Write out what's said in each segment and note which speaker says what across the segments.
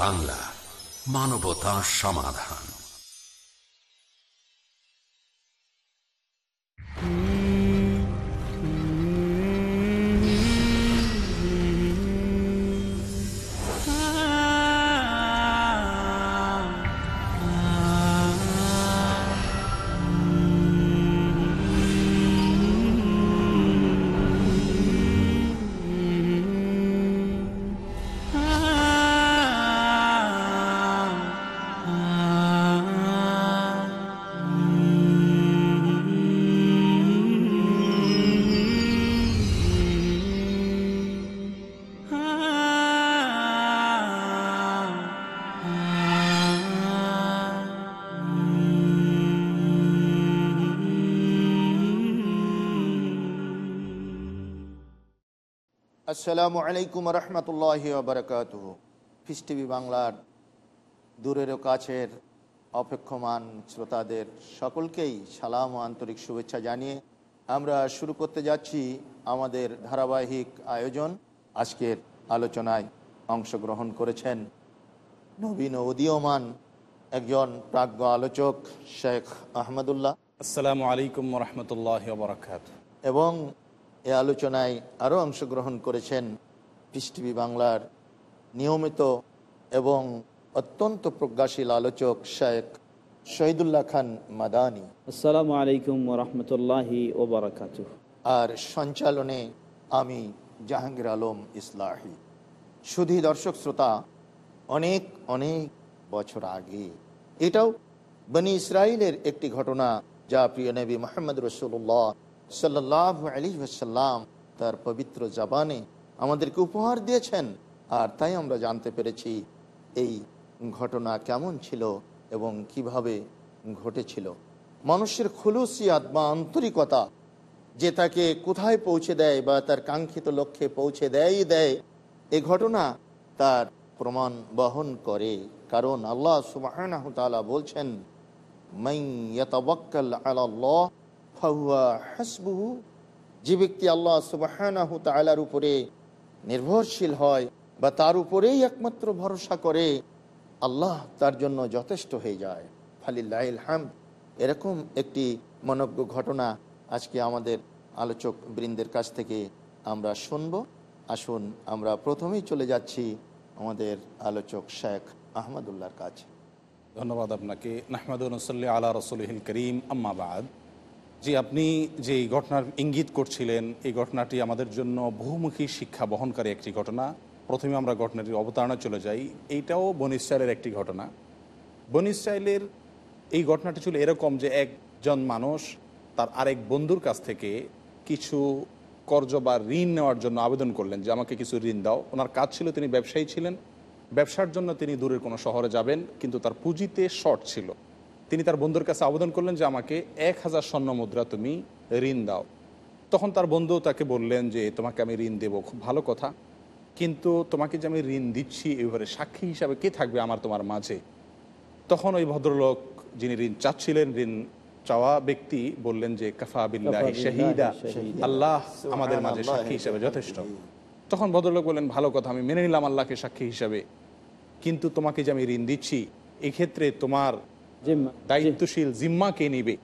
Speaker 1: বাংলা মানবতা সমাধান।
Speaker 2: আসসালামু আলাইকুম রহমতুল্লাহ বারকাত ফিস টিভি বাংলার দূরেরও কাছের অপেক্ষমান শ্রোতাদের সকলকেই সালাম ও আন্তরিক শুভেচ্ছা জানিয়ে আমরা শুরু করতে যাচ্ছি আমাদের ধারাবাহিক আয়োজন। আজকের আলোচনায় অংশগ্রহণ করেছেন নবীন উদীয়মান একজন প্রাজ্ঞ আলোচক শেখ আহমদুল্লাহ।
Speaker 3: আসসালামু আলাইকুম রহমতুল্লাহ বরকাত
Speaker 2: এবং এ আলোচনায় আরও অংশগ্রহণ করেছেন পিস টিভি বাংলার নিয়মিত এবং অত্যন্ত প্রজ্ঞাশীল আলোচক শেখ শহীদুল্লাহ খান মাদানি।
Speaker 4: আসসালামু আলাইকুম রহমতুল্লাহি ওবরাকাত
Speaker 2: আর সঞ্চালনে আমি জাহাঙ্গীর আলম ইসলাহি। শুধু দর্শক শ্রোতা অনেক অনেক বছর আগে। এটাও বনি ইসরায়েলের একটি ঘটনা যা প্রিয় নবী মোহাম্মদ রসুল্লাহ সাল্লাহ সাল্লাম তার পবিত্র জাবানে আমাদেরকে উপহার দিয়েছেন। আর তাই আমরা জানতে পেরেছি এই ঘটনা কেমন ছিল এবং কীভাবে ঘটেছিল। মানুষের খুলুসিয়াত বা আন্তরিকতা যে তাকে কোথায় পৌঁছে দেয় বা তার কাঙ্ক্ষিত লক্ষ্যে পৌঁছে দেয়ই দেয়, এ ঘটনা তার প্রমাণ বহন করে। কারণ আল্লাহ সুবাহ বলছেন মাই ইয়াতাওয়াক্কাল আলাল্লাহ হাসবুহু। যে ব্যক্তি আল্লাহ সুবাহ তালার উপরে নির্ভরশীল হয় বা তার উপরেই একমাত্র ভরসা করে, আল্লাহ তার জন্য যথেষ্ট হয়ে যায়। ফালিল্লাহ হাম এরকম একটি মনজ্ঞ ঘটনা আজকে আমাদের আলোচক বৃন্দের কাছ থেকে আমরা শুনব। আসুন, আমরা প্রথমেই চলে যাচ্ছি আমাদের আলোচক শেখ আহমদুল্লাহর কাছে।
Speaker 3: ধন্যবাদ আপনাকে। নাহমাদুল্লি আলা রসুলহিল করিম। আম্মাবাদ জি, আপনি যে ঘটনার ইঙ্গিত করছিলেন, এই ঘটনাটি আমাদের জন্য বহুমুখী শিক্ষা বহনকারী একটি ঘটনা। প্রথমে আমরা ঘটনাটির অবতারণা চলে যাই। এইটাও বন ইসরায়েলের একটি ঘটনা। বন ইসরায়েলের এই ঘটনাটি ছিল এরকম যে একজন মানুষ তার আরেক বন্ধুর কাছ থেকে কিছু কর্জ বা ঋণ নেওয়ার জন্য আবেদন করলেন যে, আমাকে কিছু ঋণ দাও। ওনার কাজ ছিল তিনি ব্যবসায়ী ছিলেন। ব্যবসার জন্য তিনি দূরের কোনো শহরে যাবেন, কিন্তু তার পুঁজিতে শর্ট ছিল। তিনি তার বন্ধুর কাছে আবেদন করলেন যে আমাকে এক হাজার স্বর্ণ মুদ্রা তুমি ঋণ দাও। তখন তার বন্ধু তাকে বললেন যে তোমাকে আমি ঋণ দেবো। খুব ভালো কথা। কিন্তু তোমাকে যে আমি ঋণ দিচ্ছি এবারে সাক্ষী হিসাবে কে থাকবে আমার তোমার মাঝে? তখন ওই ভদ্রলোক যিনি ঋণ চাচ্ছিলেন ঋণ চাওয়া ব্যক্তি বললেন যে কাফা বিল্লাহি শাহিদা। আল্লাহ আমাদের মাঝে সাক্ষী হিসাবে যথেষ্ট। তখন ভদ্রলোক বললেন ভালো কথা আমি মেনে নিলাম আল্লাহকে সাক্ষী হিসাবে। কিন্তু তোমাকে যে আমি ঋণ দিচ্ছি এক্ষেত্রে তোমার দায়িত্বশীল জিম্মা কে নিবে?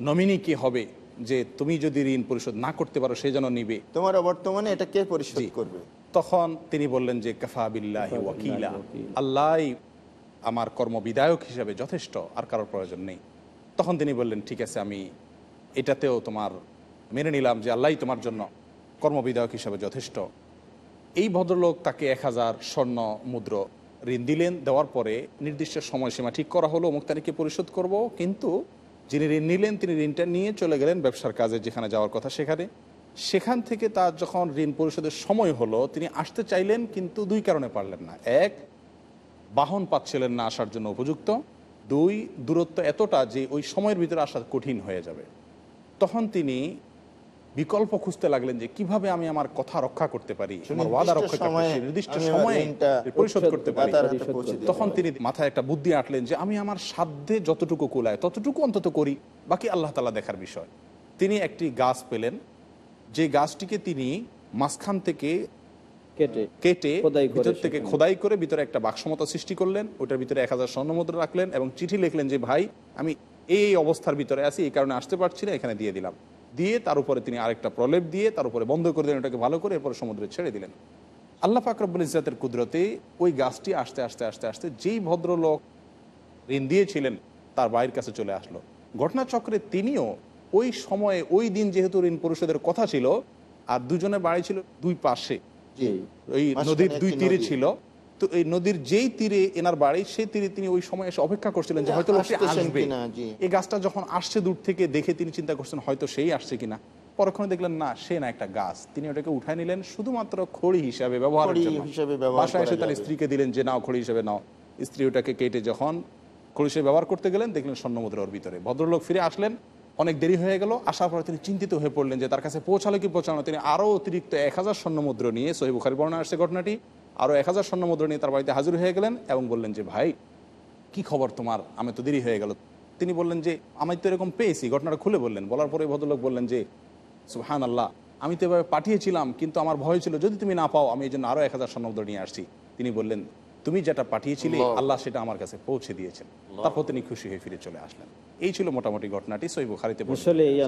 Speaker 3: নমিনি কে হবে? যে তুমি যদি ঋণ পরিশোধ না করতে পারো সে যেন নিবে।
Speaker 2: তোমার বর্তমানে এটা কে পরিশোধ করবে?
Speaker 3: তখন তিনি বললেন যে কাফা বিল্লাহ ওয়াকিলা। আল্লাহ আমার কর্মবিধায়ক হিসাবে যথেষ্ট আর কারোর প্রয়োজন নেই। তখন তিনি বললেন ঠিক আছে আমি এটাতেও তোমার মেনে নিলাম যে আল্লাহ তোমার জন্য কর্মবিধায়ক হিসাবে যথেষ্ট। এই ভদ্রলোক তাকে এক হাজার স্বর্ণ মুদ্র ঋণ দিলেন, দেওয়ার পরে নির্দিষ্ট সময়সীমা ঠিক করা হলো, অমুক তারিখে পরিশোধ করব। কিন্তু যিনি ঋণ নিলেন, তিনি ঋণটা নিয়ে চলে গেলেন ব্যবসার কাজে, যেখানে যাওয়ার কথা সেখানে। সেখান থেকে তার যখন ঋণ পরিশোধের সময় হলো, তিনি আসতে চাইলেন, কিন্তু দুই কারণে পারলেন না। এক, বাহন পাচ্ছিলেন না আসার জন্য উপযুক্ত। দুই, দূরত্ব এতটা যে ওই সময়ের ভিতরে আসা কঠিন হয়ে যাবে। তখন তিনি বিকল্প খুঁজতে লাগলেন যে কীভাবে আমি আমার কথা রক্ষা করতে পারি আমার ওয়াদা রক্ষা করতে নির্দিষ্ট সময়ে পরিশোধ করতে পারি। তখন তিনি মাথায় একটা বুদ্ধি আঁটলেন যে আমি আমার সাধ্যে যতটুকু কুলায় ততটুকু অন্তত করি বাকি আল্লাহ তালা দেখার বিষয়। তিনি একটি গাছ পেলেন যে গাছটিকে তিনি মাঝখান থেকে
Speaker 4: কেটে
Speaker 3: কেটে
Speaker 4: খোদাই করে
Speaker 3: ভিতর থেকে খোদাই করে ভিতরে একটা বাক্সমতা সৃষ্টি করলেন ওটার ভিতরে এক হাজার স্বর্ণমুদ্রা রাখলেন এবং চিঠি লিখলেন যে ভাই আমি এই এই অবস্থার ভিতরে আছি এই কারণে আসতে পারছি না এখানে দিয়ে দিলাম। দিয়ে তার উপরে তিনি আরেকটা প্রলেপ দিয়ে তার উপরে বন্ধ করে দিলেন ওটাকে ভালো করে এরপরে সমুদ্রে ছেড়ে দিলেন। আল্লাহ ফাকরবুল ইজাতের কুদরতে ওই গাছটি আস্তে আস্তে আস্তে আস্তে যেই ভদ্রলোক ঋণ দিয়েছিলেন তার ভাইয়ের কাছে চলে আসলো। ঘটনাচক্রে তিনিও ওই সময়ে ওই দিন যেহেতু ঋণ পরিশোধের কথা ছিল আর দুজনের বাড়ি ছিল দুই পাশে। এই নদীর দুই তীরে ছিল। তো এই নদীর যেই তীরে এনার বাড়ি সেই তীরে তিনি ওই সময় এসে অপেক্ষা করছিলেন যে হয়তো লোকটি আসবে। এই গাছটা যখন আসছে দূর থেকে দেখে তিনি চিন্তা করছেন হয়তো সেই আসছে কিনা। পরক্ষণে দেখলেন না সে না একটা গাছ। তিনি ওটাকে উঠায় নিলেন শুধুমাত্র খড়ি হিসাবে
Speaker 2: ব্যবহার
Speaker 3: বাসায় এসে তার স্ত্রীকে দিলেন যে নাও খড়ি হিসাবে নাও। স্ত্রী ওটাকে কেটে যখন খড়ি হিসেবে ব্যবহার করতে গেলেন দেখলেন স্বর্ণমুদ্রা ওর ভিতরে। ভদ্রলোক ফিরে আসলেন অনেক দেরি হয়ে গেল। আসার পরে তিনি চিন্তিত হয়ে পড়লেন যে তার কাছে পৌঁছালো কি পৌঁছানো তিনি আরও অতিরিক্ত এক হাজার স্বর্ণমুদ্র নিয়ে সহি বুখারি বর্ণনা আসছে ঘটনাটি। আরও এক হাজার স্বর্ণমুদ্র নিয়ে তার বাড়িতে হাজির হয়ে গেলেন এবং বললেন যে, ভাই, কি খবর তোমার? আমি তো দেরি হয়ে গেল। তিনি বললেন যে, আমি তো এরকম পেয়েছি। ঘটনাটা খুলে বললেন। বলার পরে ভদ্রলোক বললেন যে সুহান আল্লাহ আমি তো এভাবে পাঠিয়েছিলাম, কিন্তু আমার ভয় ছিল। যদি তুমি না পাও, আমি এই জন্য আরও এক হাজার স্বর্ণমুদ্র নিয়ে আসছি। তিনি বললেন তুমি যেটা পাঠিয়েছিলে আল্লাহ। সেটা আমার কাছে পৌঁছে দিয়েছেন। তারপর তিনি খুশি হয়ে ফিরে চলে আসলেন। এই ছিল মোটামুটি ঘটনাটি সই বুখারিতে বর্ণিত।
Speaker 4: আসলে এই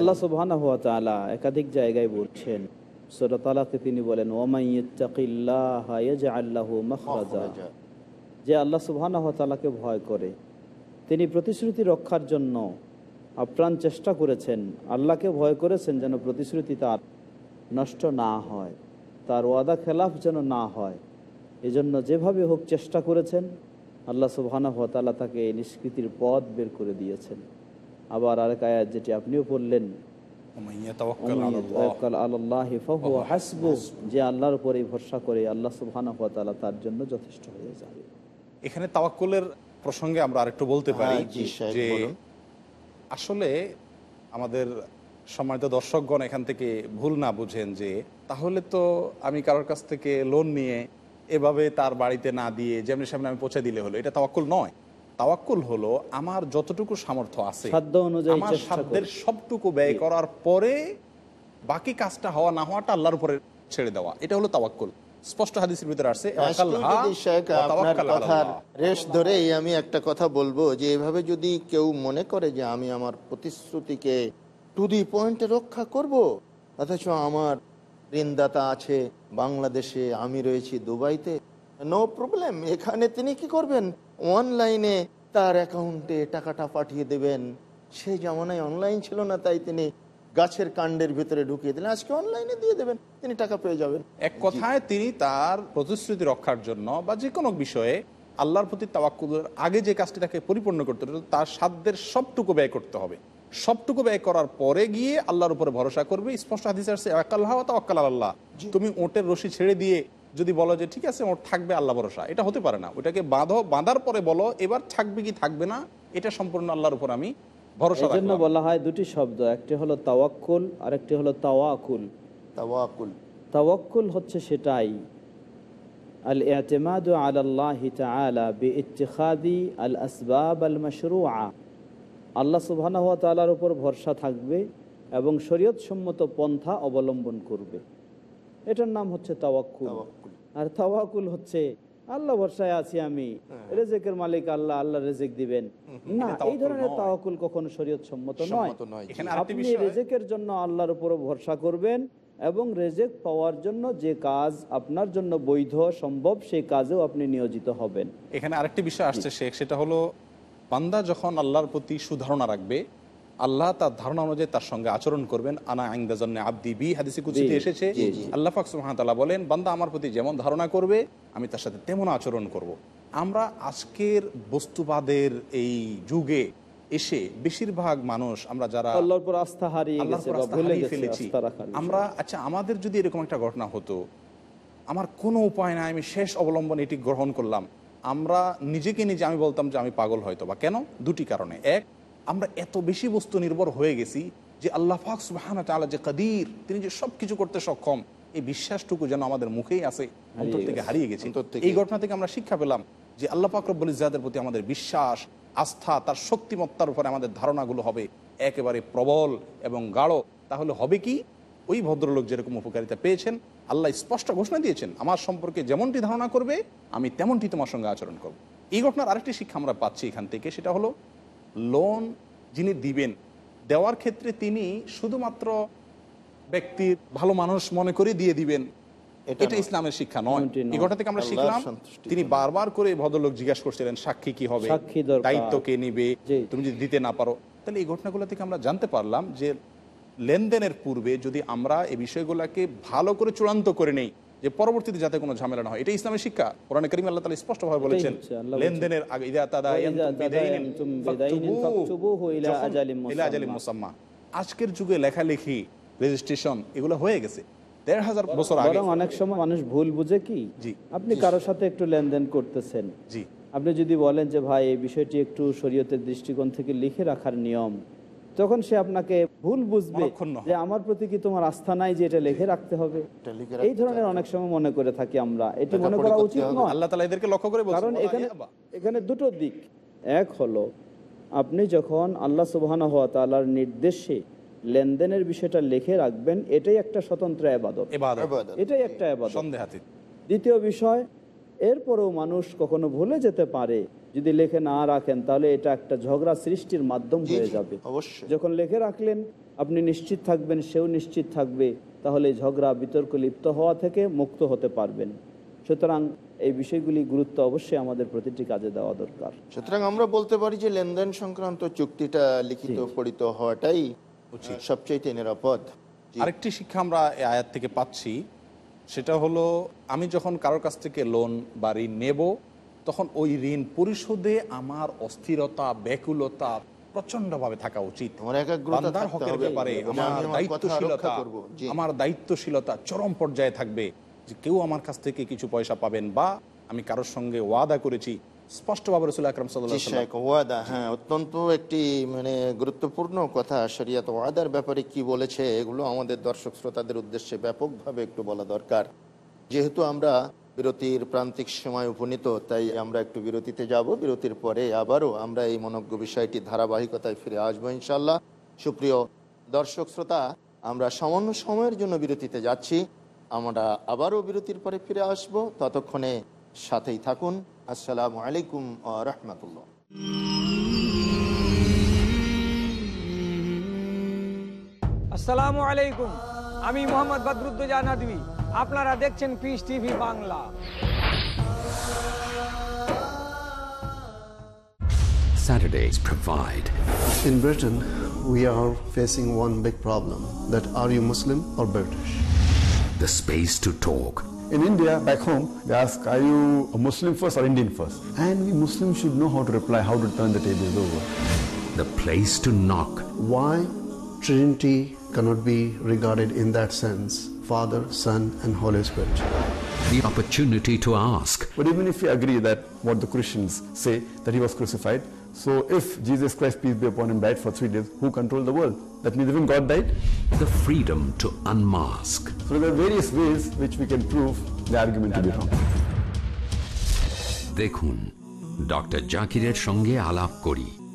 Speaker 4: আল্লাহ সুবহানাহু ওয়া তাআলা। একাধিক জায়গায় বলছেন সূরা তালাকে তিনি বলেন ওয়ামান ইয়াত্তাকিল্লাহা ইয়াজআল লাহু মাখরাজা।
Speaker 2: মাখরাজা।
Speaker 4: যে আল্লাহ সুবহানাহু ওয়া তাআলাকে ভয় করে। তিনি প্রতিশ্রুতি রক্ষার জন্য আপ্রাণ চেষ্টা করেছেন আল্লাহকে ভয় করেছেন যেন প্রতিশ্রুতি তার নষ্ট না হয় তার ওয়াদা খেলাফ যেন না হয়। এজন্য যেভাবে হোক চেষ্টা করেছেন আল্লাহ সুবাহানা হতালা তাকে এই নিষ্কৃতির পথ বের করে দিয়েছেন। আবার আরেক আয়াত যেটি আপনিও পড়লেন যে আল্লাহর উপরে ভরসা করে আল্লাহ সুবাহানা হতালা তার জন্য যথেষ্ট হয়ে যাবে।
Speaker 3: এখানে তাওয়াক্কলের প্রসঙ্গে আমরা আরেকটু বলতে পারি
Speaker 2: হ্যাঁ,
Speaker 3: যে আসলে আমাদের সম্মানিত দর্শকগণ এখান থেকে ভুল না বুঝেন যে তাহলে তো আমি কারোর কাছ থেকে লোন নিয়ে এভাবে তার বাড়িতে না দিয়ে যেমনি সামনে আমি পৌঁছে দিলে হলো এটা তাওয়াক্কুল নয়। তাওয়াক্কুল হলো আমার যতটুকু সামর্থ্য আছে আমার সাধ্যের সবটুকু ব্যয় করার পরে বাকি কাজটা হওয়া না হওয়াটা আল্লাহর উপরে ছেড়ে দেওয়া এটা হলো তাওয়াক্কুল। স্পষ্ট হাদিসের ভিতরে আসছে
Speaker 2: আজকেও যদি শেখ আপনার কথার রেশ ধরেই আমি একটা কথা বলব যে এভাবে যদি কেউ মনে করে যে আমি আমার প্রতিশ্রুতিকে টু দি পয়েন্টে রক্ষা করব? অথচ আমার ঋণদাতা আছে বাংলাদেশে, আমি রয়েছি দুবাইতে। নো প্রবলেম এখানে তিনি কি করবেন? অনলাইনে তার অ্যাকাউন্টে টাকাটা পাঠিয়ে দেবেন। সেই জামানায় অনলাইন ছিল না, তাই তিনি গাছের কাণ্ডের ভিতরে ঢুকিয়ে দিলেন। আজকে অনলাইনে দিয়ে দেবেন, তিনি টাকা পেয়ে যাবেন।
Speaker 3: এক কথায় তিনি তার প্রতিশ্রুতি রক্ষার জন্য বা যে কোনো বিষয়ে আল্লাহর প্রতি তাওয়াক্কুলের আগে যে কাজটি তাকে পরিপূর্ণ করতে তার সাধ্যের সবটুকু ব্যয় করতে হবে। সবটুকু ব্যয় করার পরে গিয়ে আল্লাহর উপরে ভরসা করবে। স্পষ্ট হাদিস আসছে তাওয়াক্কাল আল্লাহ তুমি ওটের রশি ছেড়ে দিয়ে যদি বলো যে ঠিক আছে ওর থাকবে আল্লাহ ভরসা। এটা হতে পারে না। ওটাকে বাঁধো বাঁধার পরে বলো এবার থাকবে কি থাকবে না? এটা সম্পূর্ণ আল্লাহর উপর আমি ভরসা
Speaker 4: জন্য বলা হয় দুটি শব্দ একটি হলো তাওয়াক্কুল আর একটি হলো তাওয়াকুল।
Speaker 2: তাওয়াকুল।
Speaker 4: তাওয়াক্কুল হচ্ছে সেটাই। আল ইতিমাদু আলাল্লাহি তাআলা বিইত্তিখাদি আল আসবাব আল মাশরুআ আল্লাহ সুবহানাহু ওয়া তাআলার উপর ভরসা থাকবে এবং শরীয়ত সম্মত পন্থা অবলম্বন করবে। এটার নাম হচ্ছে তাওয়াক্কুল। আর তাওয়াকুল হচ্ছে আল্লাহ ভরসায় আছি আমি রেজেকের মালিক আল্লাহ আল্লাহ রেজেক দিবেন। না এই ধরনের তাওয়াকুল কখনো শরীয়ত সম্মত নয়। আপনি রেজেকের জন্য আল্লাহর উপর ভরসা করবেন এবং রেজেক পাওয়ার জন্য যে কাজ আপনার জন্য বৈধ সম্ভব সেই কাজেও আপনি নিয়োজিত হবেন।
Speaker 3: এখানে আরেকটি বিষয় আসছে শেখ সেটা হলো বান্দা যখন আল্লাহর প্রতি সুধারণা রাখবে আল্লাহ তার ধারণা অনুযায়ী তার সঙ্গে আচরণ করবেন আনা আইন্দাজন্য আব্দি বি হাদিসে কুচিতে এসেছে। আল্লাহ ওয়া তাআলা বলেন বান্দা আমার প্রতি যেমন ধারণা করবে আমি তার সাথে তেমন আচরণ করব। আমরা আজকের বস্তুবাদের এই যুগে এসে বেশিরভাগ মানুষ আমরা যারা
Speaker 4: আল্লাহর আস্থা হারিয়ে
Speaker 3: ফেলেছি। আমরা আচ্ছা আমাদের যদি এরকম একটা ঘটনা হতো আমার কোনো উপায় নাই আমি শেষ অবলম্বন এটি গ্রহণ করলাম আমরা নিজেকে নিজে আমি বলতাম যে আমি পাগল হয়তো বা। কেন? দুটি কারণে। এক আমরা এত বেশি বস্তু নির্ভর হয়ে গেছি যে আল্লাহ ফাক সুবাহানা তাআলা যে কাদির তিনি যে সব কিছু করতে সক্ষম এই বিশ্বাসটুকু যেন আমাদের মুখেই আছে অন্তর থেকে হারিয়ে গেছে। এই ঘটনা থেকে আমরা শিক্ষা পেলাম যে আল্লাহ পাক রব্বুল ইজাদের প্রতি আমাদের বিশ্বাস আস্থা তার শক্তিমত্তার উপরে আমাদের ধারণাগুলো হবে একেবারে প্রবল এবং গাঢ়। তাহলে হবে কি? ওই ভদ্রলোক যেরকম উপকারিতা পেয়েছেন আল্লাহ স্পষ্ট ঘোষণা দিয়েছেন আমার সম্পর্কে যেমনটি ধারণা করবে আমি তেমনটি তোমার সঙ্গে আচরণ করব। এই ঘটনার আরেকটি শিক্ষা আমরা পাচ্ছি এখান থেকে সেটা হলো লোন যিনি দিবেন দেওয়ার ক্ষেত্রে তিনি শুধুমাত্র ব্যক্তির ভালো মানুষ মনে করে দিয়ে দিবেন।
Speaker 2: এটা
Speaker 3: ইসলামের শিক্ষা নয়। এই ঘটনা থেকে আমরা শিখলাম তিনি বারবার করে ভদ্রলোক জিজ্ঞাসা করছিলেন সাক্ষী কি হবে? দায়িত্ব কে নিবে? তুমি যদি দিতে না পারো। তাহলে এই ঘটনাগুলো থেকে আমরা জানতে পারলাম যে লেনদেনের পূর্বে যদি আমরা এই বিষয়গুলোকে ভালো করে চূড়ান্ত করে নেই যে পরবর্তীতে যাতে কোনো ঝামেলা না হয় এটা ইসলামের শিক্ষা। কোরআন করিম আল্লাহ তালা স্পষ্টভাবে বলেছেন লেনদেনের মুসাম্মা। আজকের যুগে লেখালেখি রেজিস্ট্রেশন এগুলো হয়ে গেছে।
Speaker 4: আপনি যদি বলেন যে ভাই এই বিষয়টি একটু শরীয়তের দৃষ্টিকোণ থেকে লিখে রাখার নিয়ম। তখন সে আপনাকে ভুল বুঝবে যে আমার প্রতি কি তোমার আস্থা নাই যে এটা লিখে রাখতে হবে? এই ধরনের অনেক সময় মনে করে থাকি আমরা। এটি মনে করা উচিত নয়।
Speaker 3: আল্লাহ তালা এদেরকে লক্ষ্য করে
Speaker 4: কারণ এখানে এখানে দুটো দিক। এক হলো আপনি যখন আল্লাহ সুবহান হওয়া তালার নির্দেশে লেনদেনের বিষয়টা লিখে রাখবেন এটাই একটা স্বতন্ত্র আবাদত এটাই একটা আবাদত দ্বিতীয় বিষয় এরপরেও মানুষ কখনো ভুলে যেতে পারে যদি লেখে না রাখেন তাহলে এটা একটা ঝগড়া সৃষ্টির মাধ্যম হয়ে যাবে।
Speaker 2: অবশ্যই।
Speaker 4: যখন লেখে রাখলেন আপনি নিশ্চিত থাকবেন সেও নিশ্চিত থাকবে তাহলে ঝগড়া বিতর্ক লিপ্ত হওয়া থেকে মুক্ত হতে পারবেন। সুতরাং এই বিষয়গুলি গুরুত্ব অবশ্যই আমাদের প্রতিটি কাজে দেওয়া দরকার।
Speaker 2: সুতরাং আমরা বলতে পারি যে লেনদেন সংক্রান্ত চুক্তিটা লিখিত পড়িত হওয়াটাই সবচেয়ে নিরাপদ।
Speaker 3: আরেকটি শিক্ষা আমরা এই আয়াত থেকে পাচ্ছি সেটা হলো আমি যখন কারোর কাছ থেকে লোন বা ঋণ নেব তখন ওই ঋণ পরিশোধে আমার অস্থিরতা ব্যাকুলতা প্রচন্ডভাবে থাকা উচিত।
Speaker 2: আমার
Speaker 3: বান্দার হকের ব্যাপারে আমার
Speaker 2: আমি আমার কথা
Speaker 3: দায়িত্বশীলতা। আমার চরম পর্যায়ে থাকবে যে কেউ আমার কাছ থেকে কিছু পয়সা পাবেন বা আমি কারোর সঙ্গে ওয়াদা করেছি। স্পষ্টভাবে রসুল আকরম
Speaker 2: ওয়াদা হ্যাঁ অত্যন্ত একটি মানে গুরুত্বপূর্ণ কথা শরিয়াত ওয়াদার ব্যাপারে কি বলেছে এগুলো আমাদের দর্শক শ্রোতাদের উদ্দেশ্যে ব্যাপকভাবে একটু বলা দরকার। যেহেতু আমরা বিরতির প্রান্তিক সময় উপনীত, তাই আমরা একটু বিরতিতে যাব। বিরতির পরে আবারও আমরা এই মনজ্ঞ বিষয়টি ধারাবাহিকতায় ফিরে আসব ইনশাল্লাহ সুপ্রিয় দর্শক শ্রোতা, আমরা সামান্য সময়ের জন্য বিরতিতে যাচ্ছি। আমরা আবারও বিরতির পরে ফিরে আসব। ততক্ষণে সাথেই থাকুন। আসসালামু আলাইকুম রহমতুল্লাহ।
Speaker 5: আসসালামু আলাইকুম। আমি মোহাম্মদ বদরুদ্দোজা আপনারা দেখছেন peace TV Bangla
Speaker 1: Saturdays provide.
Speaker 6: In Britain, we are facing one big problem that are you Muslim or British?
Speaker 1: The space to talk.
Speaker 7: In India, back home, they ask, are you a Muslim first or Indian first? And we Muslims should know how to reply, how to turn the tables over.
Speaker 1: The place to knock.
Speaker 6: Why Trinity cannot be regarded in that sense Father, Son, and Holy Spirit?
Speaker 1: The opportunity to ask.
Speaker 7: But even if we agree that what the Christians say, that he was crucified, so if Jesus Christ, peace be upon him, died for three days, who controlled the world? That means even God died?
Speaker 1: The freedom to unmask.
Speaker 7: So there are various ways which we can prove the argument to be wrong.
Speaker 1: দেখুন doctor জাকিরের সঙ্গে আলাপ করি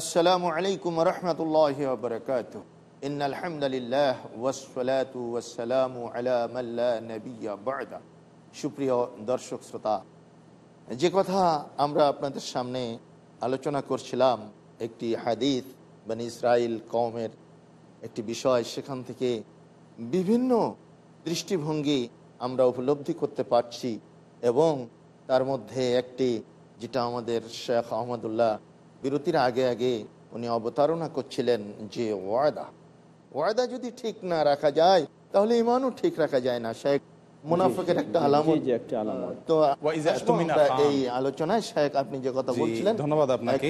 Speaker 2: আসসালামু আলাইকুম রহমতুল্লাহ বরকাত in আলহামদুলিল্লাহ ওয়াসসালাতু ওয়াসসালামু আলা মাল্লা নবিয়্যা বা'দা। সুপ্রিয় দর্শক শ্রোতা, যে কথা আমরা আপনাদের সামনে আলোচনা করছিলাম, একটি হাদিস মানে ইসরায়েল কওমের একটি বিষয়, সেখান থেকে বিভিন্ন দৃষ্টিভঙ্গি আমরা উপলব্ধি করতে পারছি এবং তার মধ্যে একটি, যেটা আমাদের শেখ আহমদুল্লাহ বিরতির আগে আগে উনি অবতারণা করছিলেন যে ওয়াদা ওয়াদা যদি ঠিক না রাখা যায় তাহলে ইমানও ঠিক রাখা যায় না শেখ। মুনাফিকের একটা আলামত। তো। এই আলোচনায়। শেখ আপনি যে কথা বলছিলেন
Speaker 3: ধন্যবাদ আপনাকে।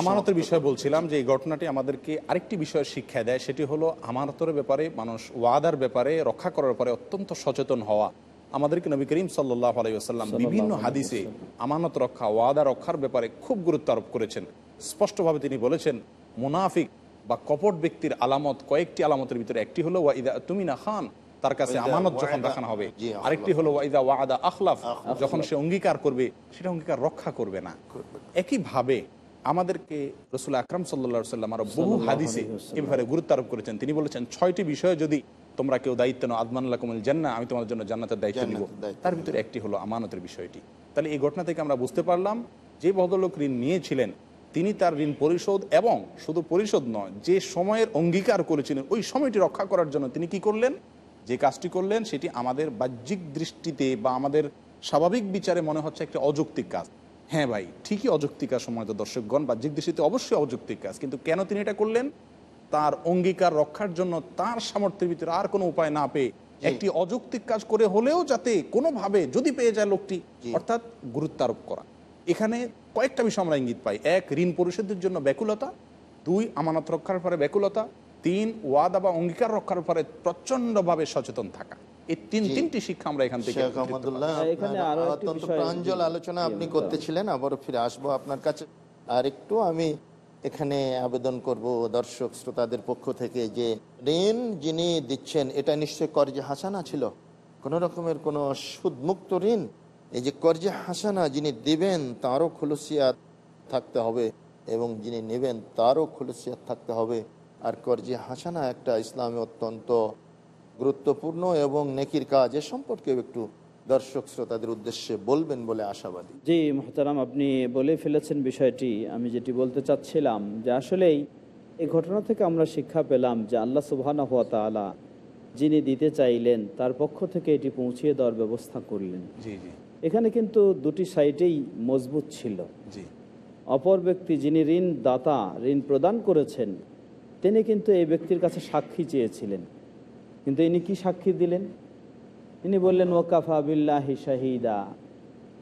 Speaker 3: আমানতের বিষয়ে বলছিলাম যে এই ঘটনাটি আমাদেরকে আরেকটি বিষয়ের শিক্ষা দেয় সেটি হলো আমানতের ব্যাপারে মানুষ ওয়াদার ব্যাপারে রক্ষা করার ব্যাপারে অত্যন্ত সচেতন হওয়া। আমাদেরকে নবী করিম সাল্লাহ আলাইসাল্লাম বিভিন্ন হাদিসে আমানত রক্ষা ওয়াদা রক্ষার ব্যাপারে খুব গুরুত্ব আরোপ করেছেন। স্পষ্টভাবে তিনি বলেছেন মুনাফিক বা কপট ব্যক্তির আলামত কয়েকটি আলামতের ভিতরে একটি হলো ওয়াইদা তুমিনা খান তার কাছে আমানত যখন রাখানো হবে। আরেকটি হলো ওয়াইদা ওয়াদা আখলাফ যখন সে অঙ্গীকার করবে সেটা অঙ্গীকার রক্ষা করবে না। একইভাবে আমাদেরকে রসুল আকরাম সাল্লা সাল্লাম আরও বহু হাদিসে এ ব্যাপারে গুরুত্ব আরোপ করেছেন। তিনি বলেছেন ছয়টি বিষয়ে যদি তোমরা কেউ দায়িত্ব নাও আদমানুল্লাহ কুমুল জান্না আমি তোমাদের জন্য জান্নাতের দায়িত্ব
Speaker 2: দায়িত্ব
Speaker 3: তার ভিতরে একটি হলো আমানতের বিষয়টি। তাহলে এই ঘটনা থেকে আমরা বুঝতে পারলাম যে ভদ্রলোক ঋণ নিয়েছিলেন তিনি তার ঋণ পরিশোধ এবং শুধু পরিশোধ নয় যে সময়ের অঙ্গীকার করেছিলেন ওই সময়টি রক্ষা করার জন্য তিনি কি করলেন? যে কাজটি করলেন সেটি আমাদের বাহ্যিক দৃষ্টিতে বা আমাদের স্বাভাবিক বিচারে মনে হচ্ছে একটা অযৌক্তিক কাজ। হ্যাঁ ভাই ঠিকই অযৌক্তিক কাজ সময় তো দর্শকগণ বাহ্যিক দৃষ্টিতে অবশ্যই অযৌক্তিক কাজ কিন্তু কেন তিনি এটা করলেন? তার অঙ্গীকার রক্ষার জন্য তার সামর্থ্যের ভিতরে আর কোনো উপায় না পেয়ে একটি অযৌক্তিক কাজ করে হলেও যাতে কোনোভাবে যদি পেয়ে যায় লোকটি অর্থাৎ গুরুত্ব আরোপ করা। এখানে কয়েকটা বিষয় আমরা ইঙ্গিত পাই। এক ঋণ পরিশোধের জন্য ব্যাকুলতা। দুই আমানত রক্ষার পরে ব্যাকুলতা। তিন ওয়াদা বা অঙ্গীকার রক্ষার পরে প্রচন্ডভাবে সচেতন থাকা। এই তিন। তিনটি শিক্ষা আমরা এখান থেকে
Speaker 2: অত্যন্ত প্রাঞ্জল আলোচনা আপনি করতেছিলেন আবারও ফিরে আসব আপনার কাছে। আর একটু আমি এখানে আবেদন করব দর্শক শ্রোতাদের পক্ষ থেকে যে ঋণ যিনি দিচ্ছেন এটা নিশ্চয় কর্জে হাসানা ছিল? কোনো রকমের কোনো সুদমুক্ত ঋণ? এই যে কর্জে হাসানা যিনি দিবেন তারও খুলুসিয়াত থাকতে হবে এবং যিনি নেবেন তারও খুলুসিয়াত থাকতে হবে। আর কর্জে হাসানা একটা ইসলামে অত্যন্ত গুরুত্বপূর্ণ এবং নেকির কাজ এ সম্পর্কে একটু দর্শক শ্রোতাদের উদ্দেশ্যে বলবেন বলে আশাবাদী।
Speaker 4: জি মোহতারাম আপনি বলে ফেলেছেন বিষয়টি। আমি যেটি বলতে চাচ্ছিলাম যে আসলেই এই ঘটনা থেকে আমরা শিক্ষা পেলাম যে আল্লাহ সুবহানা হাত তাআলা যিনি দিতে চাইলেন তার পক্ষ থেকে এটি পৌঁছিয়ে দেওয়ার ব্যবস্থা করলেন।
Speaker 3: জি জি।
Speaker 4: এখানে কিন্তু দুটি সাইটেই মজবুত ছিল। অপর ব্যক্তি যিনি ঋণ দাতা ঋণ প্রদান করেছেন তিনি কিন্তু এই ব্যক্তির কাছে সাক্ষী চেয়েছিলেন। কিন্তু ইনি কি সাক্ষী দিলেন? ইনি বললেন ওকাফা বিল্লাহি শাহিদা।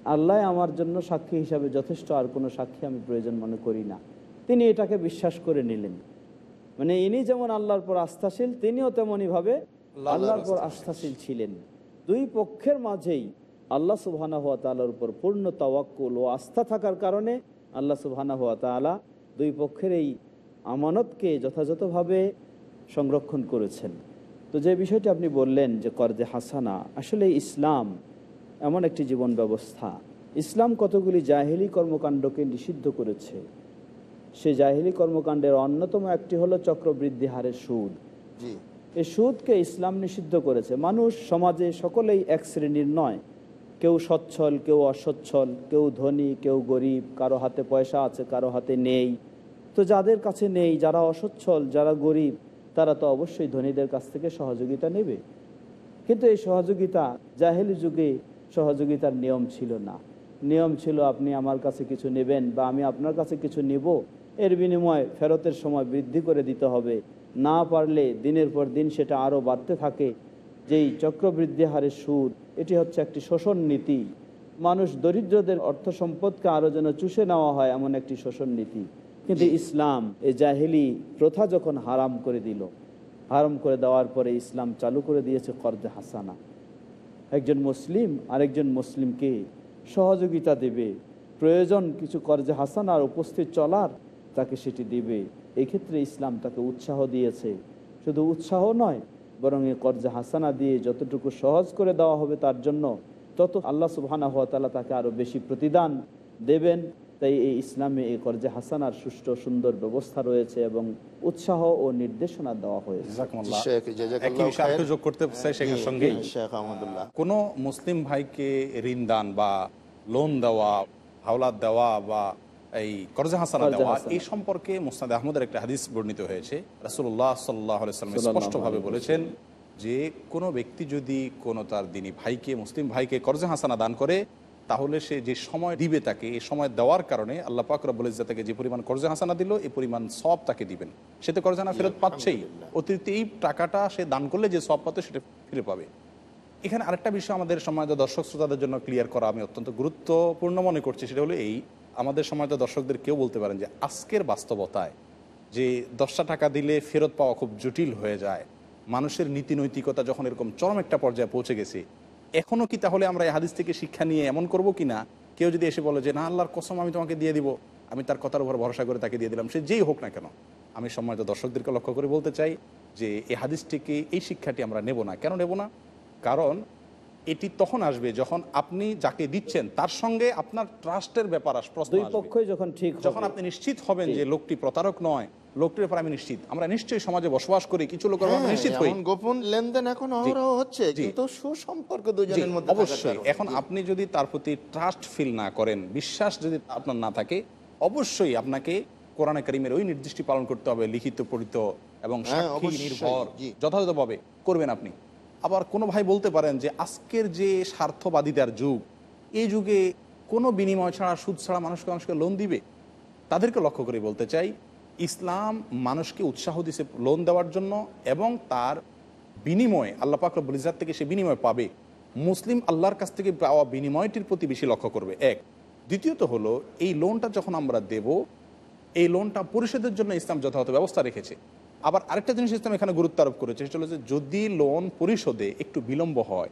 Speaker 4: আল্লাহ আমার জন্য সাক্ষী হিসাবে যথেষ্ট আর কোনো সাক্ষী আমি প্রয়োজন মনে করি না। তিনি এটাকে বিশ্বাস করে নিলেন। মানে ইনি যেমন আল্লাহর পর আস্থাশীল তিনিও তেমনইভাবে আল্লাহর পর আস্থাশীল ছিলেন। দুই পক্ষের মাঝেই আল্লাহ সুবহানা হাত তালার উপর পূর্ণ তাওয়াক্কুল ও আস্থা থাকার কারণে আল্লাহ সুবহানা হাত তালা দুই পক্ষের এই আমানতকে যথাযথভাবে সংরক্ষণ করেছেন। তো যে বিষয়টি আপনি বললেন যে কর্জে হাসানা আসলে ইসলাম এমন একটি জীবন ব্যবস্থা। ইসলাম কতগুলি জাহেলি কর্মকাণ্ডকে নিষিদ্ধ করেছে? সে জাহেলি কর্মকাণ্ডের অন্যতম একটি হলো চক্রবৃদ্ধি হারের সুদ। এই সুদকে ইসলাম নিষিদ্ধ করেছে। মানুষ সমাজে সকলেই এক শ্রেণির নয়। কেউ সচ্ছল, কেউ অসচ্ছল, কেউ ধনী, কেউ গরিব, কারও হাতে পয়সা আছে, কারও হাতে নেই। তো যাদের কাছে নেই, যারা অসচ্ছল, যারা গরিব, তারা তো অবশ্যই ধনীদের কাছ থেকে সহযোগিতা নেবে। কিন্তু এই সহযোগিতা জাহেলি যুগে সহযোগিতার নিয়ম ছিল না। নিয়ম ছিল, আপনি আমার কাছে কিছু নেবেন বা আমি আপনার কাছে কিছু নেব, এর বিনিময়ে ফেরতের সময় বৃদ্ধি করে দিতে হবে। না পারলে দিনের পর দিন সেটা আরও বাড়তে থাকে। যেই চক্রবৃদ্ধি হারে সুদ এটি হচ্ছে একটি শোষণ নীতি। মানুষ দরিদ্রদের অর্থ সম্পদকে আরও যেন চুষে নেওয়া হয় এমন একটি শোষণ নীতি। কিন্তু ইসলাম এই জাহেলি প্রথা যখন হারাম করে দিল হারাম করে দেওয়ার পরে ইসলাম চালু করে দিয়েছে কর্জে হাসানা। একজন মুসলিম আরেকজন মুসলিমকে সহযোগিতা দেবে প্রয়োজন কিছু কর্জে হাসানার উপস্থিত চলার তাকে সেটি দেবে। এক্ষেত্রে ইসলাম তাকে উৎসাহ দিয়েছে। শুধু উৎসাহ নয় বরং এই কর্জে হাসানা দিয়ে যতটুকু সহজ করে দেওয়া হবে তার জন্য তত আল্লাহ সুবহানা হাত তাআলা তাকে আরও বেশি প্রতিদান দেবেন। তাই এই ইসলামে এই কর্জে হাসানার সুষ্ঠু সুন্দর ব্যবস্থা রয়েছে এবং উৎসাহ ও নির্দেশনা দেওয়া হয়েছে।
Speaker 3: যোগ করতে কোনো মুসলিম ভাইকে ঋণ দান বা লোন দেওয়া হাওলাত দেওয়া বা এই কর্জে হাসানা দেওয়া এই সম্পর্কে মুস্তাদ আহমদের একটা হাদিস বর্ণিত হয়েছে। রাসুল্লাহ সাল্লাহ সাল্লাম স্পষ্টভাবে বলেছেন যে কোনো ব্যক্তি যদি কোনো তার দিনী ভাইকে মুসলিম ভাইকে কর্জে হাসানা দান করে তাহলে সে যে সময় দিবে তাকে এই সময় দেওয়ার কারণে আল্লাহ পাক রব্বুল ইজ্জাতকে যে পরিমাণ কর্জে হাসানা দিল এই পরিমাণ সব তাকে দিবেন। সে তো করজানা ফেরত পাচ্ছেই। অতিরিক্ত এই টাকাটা সে দান করলে যে সব পাতো সেটা ফিরে পাবে। এখানে আরেকটা বিষয় আমাদের সমাজে দর্শক শ্রোতাদের জন্য ক্লিয়ার করা আমি অত্যন্ত গুরুত্বপূর্ণ মনে করছি সেটা হলো এই আমাদের সমাজে দর্শকদের কেউ বলতে পারেন যে আজকের বাস্তবতায় যে দশটা টাকা দিলে ফেরত পাওয়া খুব জটিল হয়ে যায়, মানুষের নীতি নৈতিকতা যখন এরকম চরম একটা পর্যায়ে পৌঁছে গেছে এখনও কি তাহলে আমরা এই হাদিস থেকে শিক্ষা নিয়ে এমন করব কি না কেউ যদি এসে বলে যে, না, আল্লাহর কসম, আমি তোমাকে দিয়ে দিব। আমি তার কথার উপর ভরসা করে তাকে দিয়ে দিলাম। সে যেই হোক না কেন, আমি সম্মানিত দর্শকদেরকে লক্ষ্য করে বলতে চাই যে, এই হাদিসটিকে এই শিক্ষাটি আমরা নেব না। কেন নেব না? কারণ এটি তখন আসবে যখন আপনি যাকে দিচ্ছেন তার সঙ্গে আপনার ট্রাস্টের ব্যাপার আস প্রশ্ন
Speaker 4: দুই
Speaker 3: আসবে।
Speaker 4: পক্ষই যখন ঠিক
Speaker 3: যখন আপনি নিশ্চিত হবেন যে লোকটি প্রতারক নয় লোকটির উপর আমি নিশ্চিত। আমরা নিশ্চয়ই সমাজে বসবাস করি কিছু লোকের
Speaker 2: হ্যাঁ,
Speaker 3: নিশ্চিত হই।
Speaker 2: গোপন লেনদেন এখন অহরহ হচ্ছে কিন্তু সুসম্পর্ক দুজনের মধ্যে
Speaker 3: অবশ্যই। এখন আপনি যদি তার প্রতি ট্রাস্ট ফিল না করেন বিশ্বাস যদি আপনার না থাকে অবশ্যই আপনাকে কোরআনে কারিমের ওই নির্দিষ্টটি পালন করতে হবে লিখিত পড়িত এবং
Speaker 2: হ্যাঁ,
Speaker 3: সাক্ষী নির্ভর যথাযথভাবে করবেন আপনি। আবার কোনো ভাই বলতে পারেন যে আজকের যে স্বার্থবাদিতার যুগ, এই যুগে কোনো বিনিময় ছাড়া, সুদ ছাড়া মানুষকে মানুষকে লোন দিবে? তাদেরকে লক্ষ্য করে বলতে চাই, ইসলাম মানুষকে উৎসাহ দিছে লোন দেওয়ার জন্য এবং তার বিনিময়ে, আল্লাহ পাক রব্বুল থেকে সে বিনিময় পাবে। মুসলিম আল্লাহর কাছ থেকে পাওয়া বিনিময়টির প্রতি বেশি লক্ষ্য করবে। এক। দ্বিতীয়ত হলো, এই লোনটা যখন আমরা দেব, এই লোনটা পরিশোধের জন্য ইসলাম যথাযথ ব্যবস্থা রেখেছে। আবার আরেকটা জিনিস ইসলাম এখানে গুরুত্ব আরোপ করেছে সেটা হলো যে যদি লোন পরিশোধে একটু বিলম্ব হয়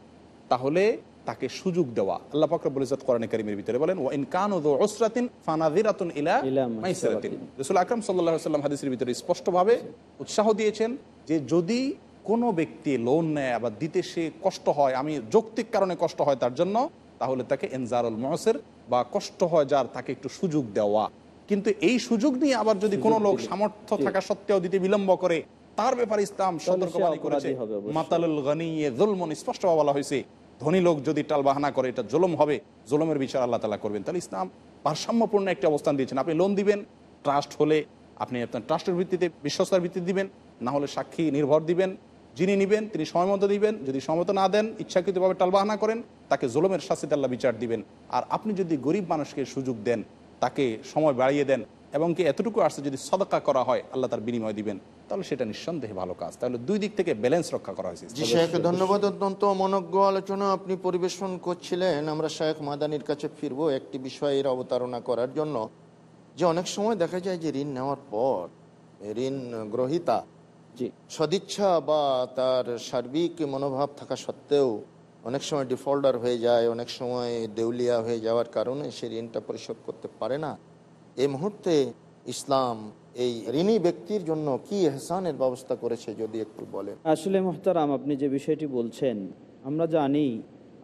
Speaker 3: তাহলে তাকে সুযোগ দেওয়া। আল্লাহ পাক রব্বুল ইজ্জাত কোরআনে কারিমের ভিতরে বলেন ওয়া ইন কানু যু উসরাতিন ফানাযিরাতুন ইলা মাইসারাতিন। রসুল আকরাম সাল্লাহ সাল্লাম হাদিসের ভিতরে স্পষ্টভাবে উৎসাহ দিয়েছেন যে যদি কোনো ব্যক্তি লোন নেয় আবার দিতে সে কষ্ট হয় আমি যৌক্তিক কারণে কষ্ট হয় তার জন্য তাহলে তাকে এনজারুল মহসের বা কষ্ট হয় যার তাকে একটু সুযোগ দেওয়া। কিন্তু এই সুযোগ নিয়ে আবার যদি কোনো লোক সামর্থ্য থাকা সত্ত্বেও দিতে বিলম্ব করে তার ব্যাপারে ইসলাম সতর্কবাণী করেছে। মাতালুল গনিয়ে জুলমন স্পষ্টভাবে বলা হয়েছে ধনী লোক যদি টাল বাহানা করে এটা জুলম হবে জুলমের বিচার আল্লাহ তালা করবেন। তাহলে ইসলাম ভারসাম্যপূর্ণ একটি অবস্থান দিয়েছেন। আপনি লোন দিবেন ট্রাস্ট হলে আপনি আপনার ট্রাস্টের ভিত্তিতে বিশ্বস্তার ভিত্তিতে দিবেন না হলে সাক্ষী নির্ভর দিবেন যিনি নিবেন তিনি সময় মতো দিবেন যদি সময় মতো না দেন ইচ্ছাকৃতভাবে টালবাহানা করেন তাকে জুলমের শাস্তিতে আল্লাহ বিচার দিবেন। আর আপনি যদি গরিব মানুষকে সুযোগ দেন তাকে সময় বাড়িয়ে দেন এবং কি এতটুকু আসছে যদি সদকা করা হয় আল্লাহ তার বিনিময় দিবেন। তাহলে সেটা নিঃসন্দেহে ভালো কাজ। তাহলে দুই দিক থেকে ব্যালেন্স রক্ষা করা হয়েছে।
Speaker 2: জি শেখ ধন্যবাদ। অত্যন্ত মনজ্ঞ আলোচনা আপনি পরিবেশন করছিলেন। আমরা শেখ মাদানির কাছে ফিরবো একটি বিষয়ের অবতারণা করার জন্য। যে অনেক সময় দেখা যায় যে ঋণ নেওয়ার পর ঋণ গ্রহিতা
Speaker 4: জি।
Speaker 2: সদিচ্ছা বা তার সার্বিক মনোভাব থাকা সত্ত্বেও অনেক সময় ডিফল্টার হয়ে যায়, অনেক সময় দেউলিয়া হয়ে যাওয়ার কারণে সে ঋণটা পরিশোধ করতে পারে না। এই মুহূর্তে ইসলাম এই ঋণী ব্যক্তির জন্য কি এহসানের ব্যবস্থা করেছে যদি একটু বলেন?
Speaker 4: আসলে মোহতারাম, আপনি যে বিষয়টি বলছেন, আমরা জানি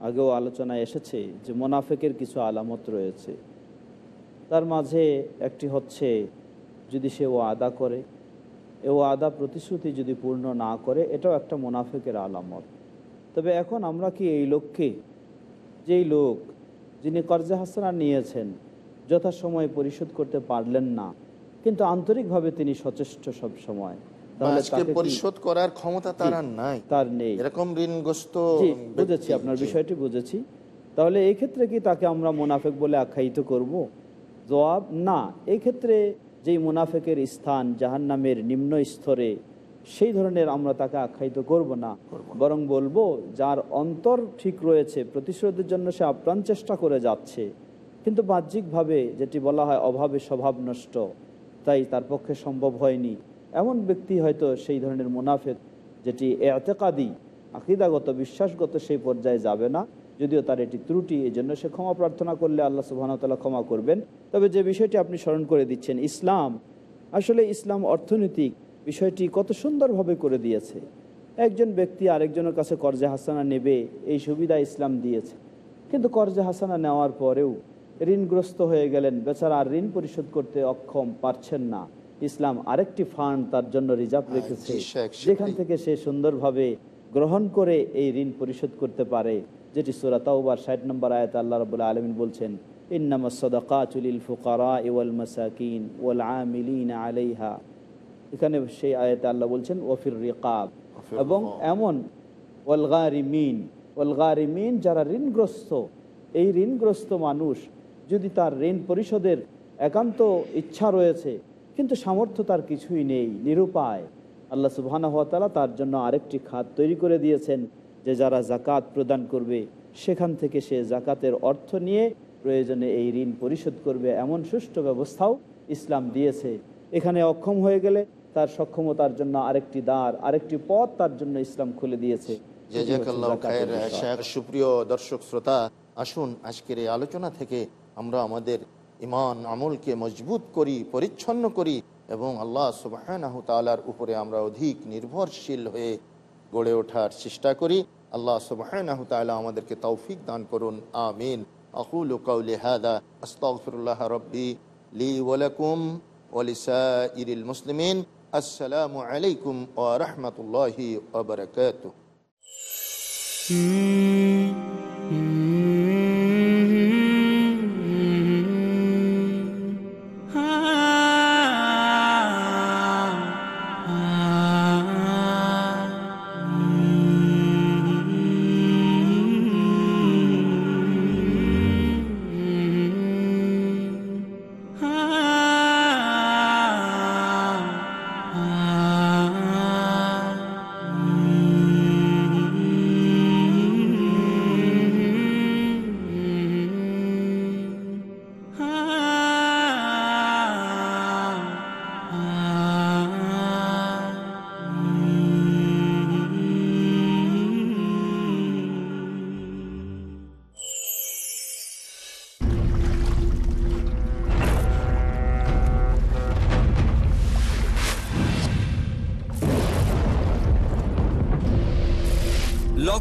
Speaker 4: আগেও আলোচনায় এসেছে যে মোনাফেকের কিছু আলামত রয়েছে। তার মাঝে একটি হচ্ছে, যদি সে ও আদা করে, এ ও আদা প্রতিশ্রুতি যদি পূর্ণ না করে, এটাও একটা মোনাফেকের আলামত। তবে এখন আমরা কি এই লোককে যেই লোক যিনি কর্জা হাসানা নিয়েছেন যথাসময়ে পরিশোধ করতে পারলেন না কিন্তু আন্তরিকভাবে তিনি সচেষ্ট সব সময়
Speaker 2: পরিশোধ করার ক্ষমতা তারা নাই।
Speaker 4: তার নেই।
Speaker 2: এরকম ঋণগ্রস্ত
Speaker 4: বুঝেছি আপনার বিষয়টি বুঝেছি। তাহলে এই ক্ষেত্রে কি তাকে আমরা মুনাফেক বলে আখ্যায়িত করব? জবাব না। এই ক্ষেত্রে যেই মুনাফেকের স্থান জাহান্নামের নিম্ন স্তরে সেই ধরনের আমরা তাকে আখ্যায়িত করব না। বরং বলব যার অন্তর ঠিক রয়েছে প্রতিশোধের জন্য সে আপ্রাণ চেষ্টা করে যাচ্ছে। কিন্তু বাহ্যিকভাবে যেটি বলা হয় অভাবে স্বভাব নষ্ট তাই তার পক্ষে সম্ভব হয়নি। এমন ব্যক্তি হয়তো সেই ধরনের মুনাফেক যেটি এতেকাদি আকিদাগত বিশ্বাসগত সেই পর্যায়ে যাবে না। যদিও তার এটি ত্রুটি এই জন্য সে ক্ষমা প্রার্থনা করলে আল্লাহ সুবাহতাল্লাহ ক্ষমা করবেন। তবে যে বিষয়টি আপনি স্মরণ করে দিচ্ছেন ইসলাম। আসলে ইসলাম অর্থনৈতিক বিষয়টি কত সুন্দরভাবে করে দিয়েছে। একজন ব্যক্তি আরেকজনের কাছে কর্জে হাসানা নেবে এই সুবিধা ইসলাম দিয়েছে। কিন্তু কর্জে হাসানা নেওয়ার পরেও ঋণগ্রস্ত হয়ে গেলেন। বেচারা আর ঋণ পরিশোধ করতে অক্ষম পারছেন না। ইসলাম আরেকটি ফান্ড তার জন্য রিজার্ভ রেখেছে।
Speaker 2: শেখ, সেটাই।
Speaker 4: যেখান থেকে সে সুন্দরভাবে গ্রহণ করে এই ঋণ পরিশোধ করতে পারে যেটি সুরাতাউবার ষাট নম্বর আয়াত আল্লাহ রবুল্লা আলমিন বলছেন ইন্নামা সদাকাতুলিল ফুকারা ইউল মাসাকিন ওয়াল আমিলিন আলাইহা। এখানে সেই আয়াতে আল্লাহ বলছেন ওফির রিকাব। এবং এমন ওয়ালগারিমিন ওয়ালগারিমিন যারা ঋণগ্রস্ত এই ঋণগ্রস্ত মানুষ যদি তার ঋণ পরিশোধের একান্ত ইচ্ছা রয়েছে কিন্তু সামর্থ্য তার কিছুই নেই নিরুপায়। আল্লাহ সুবহানাহু ওয়া তাআলা তার জন্য আরেকটি খাত তৈরি করে দিয়েছেন যে যারা জাকাত প্রদান করবে সেখান থেকে সে জাকাতের অর্থ নিয়ে প্রয়োজনে এই ঋণ পরিশোধ করবে। এমন সুষ্ঠু ব্যবস্থাও ইসলাম দিয়েছে। এখানে অক্ষম হয়ে গেলে তার সক্ষমতার জন্য আরেকটি দ্বার আরেকটি পথ তার জন্য ইসলাম খুলে দিয়েছে।
Speaker 2: সুপ্রিয় দর্শক শ্রোতা আসুন আজকের এই আলোচনা থেকে আমরা আমাদের ইমান আমলকে মজবুত করি পরিচ্ছন্ন করি এবং আল্লাহ সুবাহ তালার উপরে আমরা অধিক নির্ভরশীল হয়ে গড়ে ওঠার চেষ্টা করি। আল্লাহ সুবাহ আমাদেরকে তৌফিক দান করুন। আমিন। আকুল কৌলি হাদা আস্তফিরুল্লাহ রব্বি লি ওয়ালাকুম ওলিসাইরিল মুসলিমিন আসসালামু আলাইকুম ওয়া রাহমাতুল্লাহি ওয়া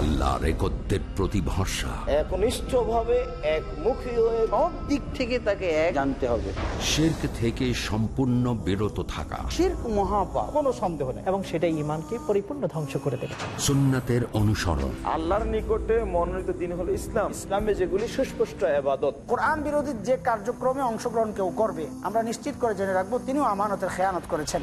Speaker 1: আল্লাহ রেকত্বের প্রতি ভরসা
Speaker 8: একনিষ্ঠভাবে একমুখী হয়ে সব দিক থেকে তাকে এক জানতে হবে।
Speaker 1: শির্ক থেকে সম্পূর্ণ বিরত থাকা।
Speaker 8: শির্ক মহাপাপ
Speaker 9: কোনো সন্দেহ নেই। এবং সেটা ইমানকে পরিপূর্ণ ধ্বংস করে দেবে।
Speaker 1: সুন্নাতের অনুসরণ।
Speaker 10: আল্লাহর নিকটে মনোনীত দিন হলো ইসলাম। ইসলামে যেগুলি সুস্পষ্ট আবাদত
Speaker 9: কোরআন বিরোধী যে কার্যক্রমে অংশগ্রহণ কেউ করবে আমরা নিশ্চিত করে জেনে রাখব তিনিও আমানতের খেয়ানত করেছেন।